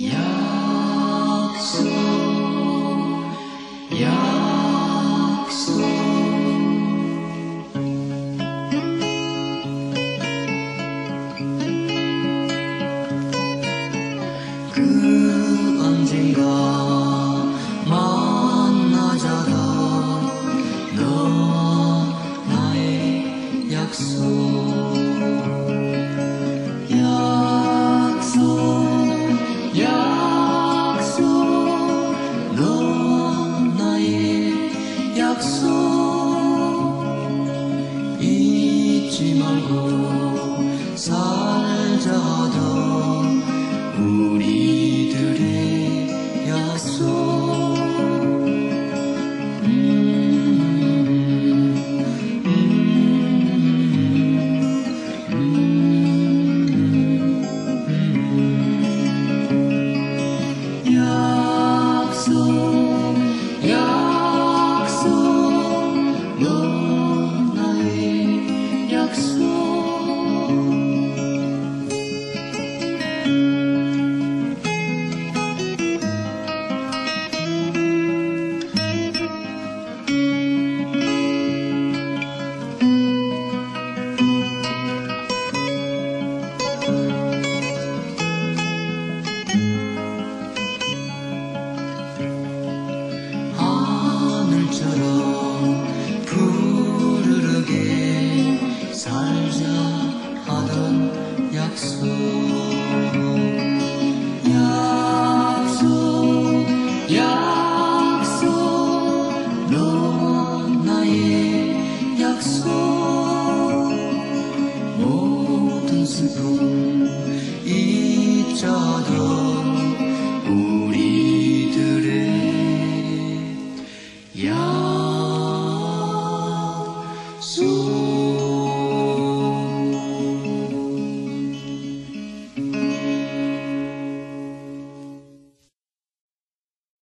약속 약속. 그 언젠가 만나자라 너 나의 약속. sou. 잊어도 우리들의 야.